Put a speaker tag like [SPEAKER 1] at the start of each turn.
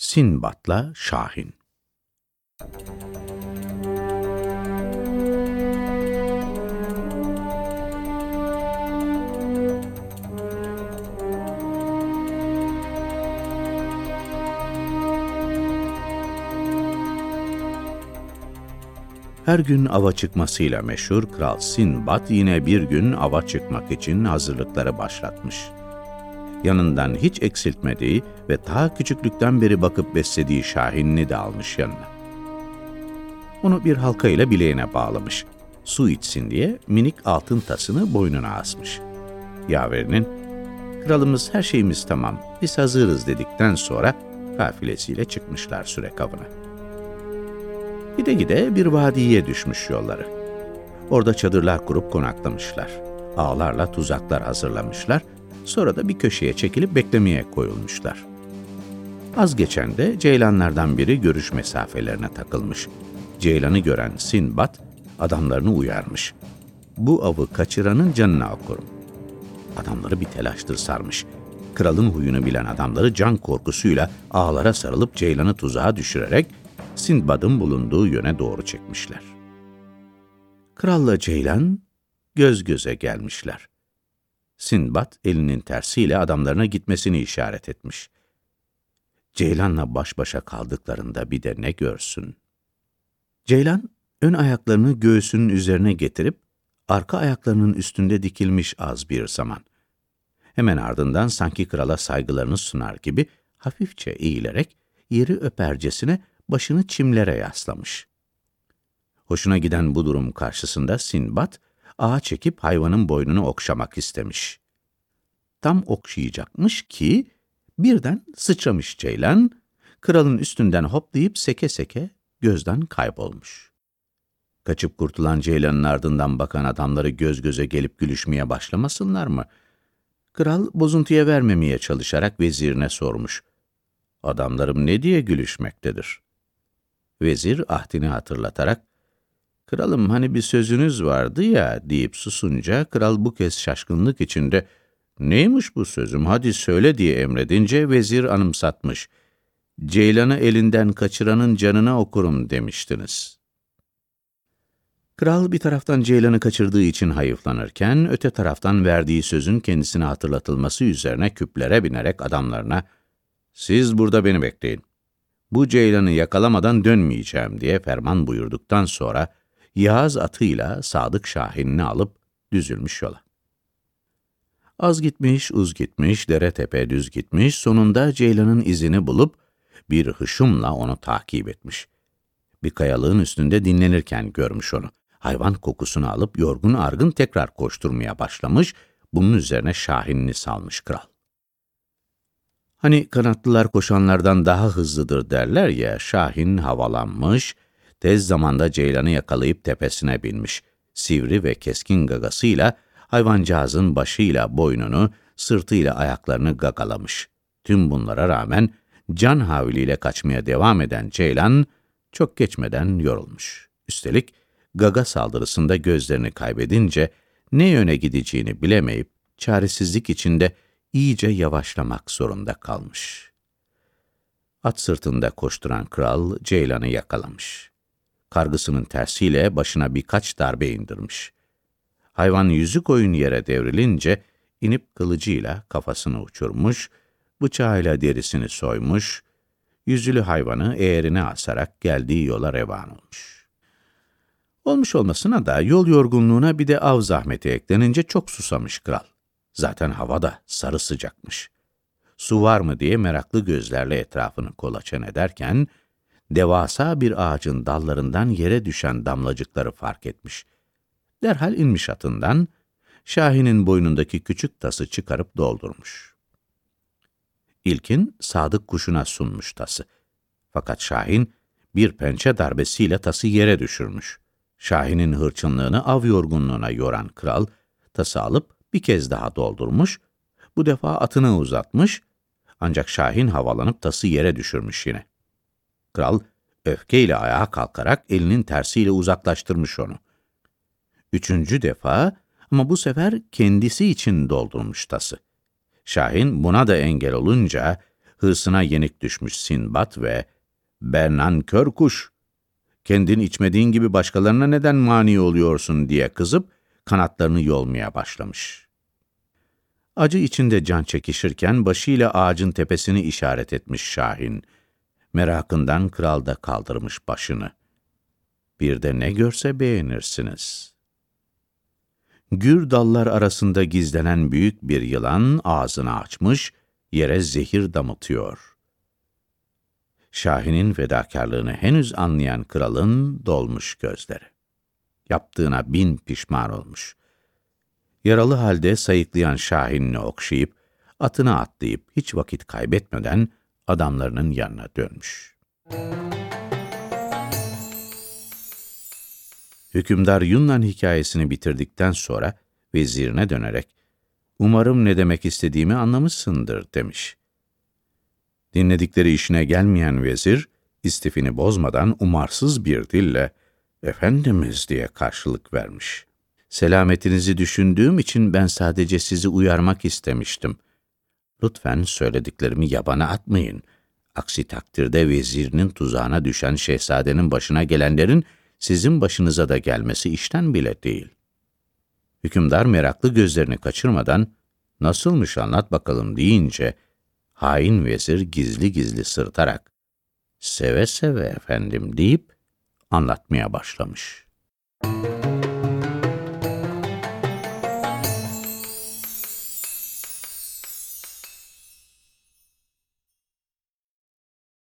[SPEAKER 1] Sinbat'la Şahin Her gün ava çıkmasıyla meşhur Kral Sinbad yine bir gün ava çıkmak için hazırlıkları başlatmış. Yanından hiç eksiltmediği ve ta küçüklükten beri bakıp beslediği Şahin'ini de almış yanına. Onu bir halka ile bileğine bağlamış. Su içsin diye minik altın tasını boynuna asmış. Yaverinin, kralımız her şeyimiz tamam, biz hazırız dedikten sonra kafilesiyle çıkmışlar sürek avına. Gide gide bir vadiye düşmüş yolları. Orada çadırlar kurup konaklamışlar. Ağlarla tuzaklar hazırlamışlar. Sonra da bir köşeye çekilip beklemeye koyulmuşlar. Az geçen de ceylanlardan biri görüş mesafelerine takılmış. Ceylanı gören Sinbad adamlarını uyarmış. Bu avı kaçıranın canına okurum. Adamları bir telaştır sarmış. Kralın huyunu bilen adamları can korkusuyla ağlara sarılıp ceylanı tuzağa düşürerek Sindbad'ın bulunduğu yöne doğru çekmişler. Kralla Ceylan göz göze gelmişler. Sindbad elinin tersiyle adamlarına gitmesini işaret etmiş. Ceylan'la baş başa kaldıklarında bir de ne görsün? Ceylan, ön ayaklarını göğsünün üzerine getirip, arka ayaklarının üstünde dikilmiş az bir zaman. Hemen ardından sanki krala saygılarını sunar gibi hafifçe eğilerek, yeri öpercesine başını çimlere yaslamış. Hoşuna giden bu durum karşısında Sinbad, ağa çekip hayvanın boynunu okşamak istemiş. Tam okşayacakmış ki, birden sıçramış ceylan, kralın üstünden hoplayıp seke seke gözden kaybolmuş. Kaçıp kurtulan ceylanın ardından bakan adamları göz göze gelip gülüşmeye başlamasınlar mı? Kral bozuntuya vermemeye çalışarak vezirine sormuş. Adamlarım ne diye gülüşmektedir? Vezir ahdini hatırlatarak, Kralım hani bir sözünüz vardı ya deyip susunca kral bu kez şaşkınlık içinde neymiş bu sözüm hadi söyle diye emredince vezir anımsatmış. Ceylanı elinden kaçıranın canına okurum demiştiniz. Kral bir taraftan Ceylan'ı kaçırdığı için hayıflanırken, öte taraftan verdiği sözün kendisine hatırlatılması üzerine küplere binerek adamlarına, ''Siz burada beni bekleyin bu ceylanı yakalamadan dönmeyeceğim diye ferman buyurduktan sonra Yağız atıyla Sadık Şahin'ini alıp düzülmüş yola. Az gitmiş, uz gitmiş, dere tepe düz gitmiş, sonunda ceylanın izini bulup bir hışımla onu takip etmiş. Bir kayalığın üstünde dinlenirken görmüş onu. Hayvan kokusunu alıp yorgun argın tekrar koşturmaya başlamış, bunun üzerine Şahin'ini salmış kral. Hani kanatlılar koşanlardan daha hızlıdır derler ya, Şahin havalanmış, tez zamanda ceylanı yakalayıp tepesine binmiş. Sivri ve keskin gagasıyla hayvancağızın başıyla boynunu, sırtıyla ayaklarını gagalamış. Tüm bunlara rağmen can havliyle kaçmaya devam eden ceylan çok geçmeden yorulmuş. Üstelik gaga saldırısında gözlerini kaybedince ne yöne gideceğini bilemeyip çaresizlik içinde iyice yavaşlamak zorunda kalmış. At sırtında koşturan kral Ceylan'ı yakalamış. Kargısının tersiyle başına birkaç darbe indirmiş. Hayvan yüzü koyun yere devrilince inip kılıcıyla kafasını uçurmuş, bıçağıyla derisini soymuş, yüzülü hayvanı eğerine asarak geldiği yola revan olmuş. Olmuş olmasına da yol yorgunluğuna bir de av zahmeti eklenince çok susamış kral. Zaten hava da sarı sıcakmış. Su var mı diye meraklı gözlerle etrafını kolaçan ederken, devasa bir ağacın dallarından yere düşen damlacıkları fark etmiş. Derhal inmiş atından, Şahin'in boynundaki küçük tası çıkarıp doldurmuş. İlkin sadık kuşuna sunmuş tası. Fakat Şahin bir pençe darbesiyle tası yere düşürmüş. Şahin'in hırçınlığını av yorgunluğuna yoran kral, tası alıp bir kez daha doldurmuş, bu defa atını uzatmış, ancak Şahin havalanıp tası yere düşürmüş yine. Kral, öfkeyle ayağa kalkarak elinin tersiyle uzaklaştırmış onu. Üçüncü defa ama bu sefer kendisi için doldurmuş tası. Şahin buna da engel olunca, hırsına yenik düşmüş Sinbad ve ''Ben kör kuş, kendin içmediğin gibi başkalarına neden mani oluyorsun?'' diye kızıp kanatlarını yolmaya başlamış. Acı içinde can çekişirken başıyla ağacın tepesini işaret etmiş Şahin. Merakından kral da kaldırmış başını. Bir de ne görse beğenirsiniz. Gür dallar arasında gizlenen büyük bir yılan ağzını açmış, yere zehir damıtıyor. Şahin'in fedakarlığını henüz anlayan kralın dolmuş gözleri. Yaptığına bin pişman olmuş. Yaralı halde sayıklayan Şahin'i okşayıp, atına atlayıp hiç vakit kaybetmeden adamlarının yanına dönmüş. Hükümdar Yunnan hikayesini bitirdikten sonra vezirine dönerek, umarım ne demek istediğimi anlamışsındır demiş. Dinledikleri işine gelmeyen vezir, istifini bozmadan umarsız bir dille, Efendimiz diye karşılık vermiş. Selametinizi düşündüğüm için ben sadece sizi uyarmak istemiştim. Lütfen söylediklerimi yabana atmayın. Aksi takdirde vezirinin tuzağına düşen şehzadenin başına gelenlerin sizin başınıza da gelmesi işten bile değil. Hükümdar meraklı gözlerini kaçırmadan, nasılmış anlat bakalım deyince, hain vezir gizli gizli sırtarak, seve seve efendim deyip anlatmaya başlamış.''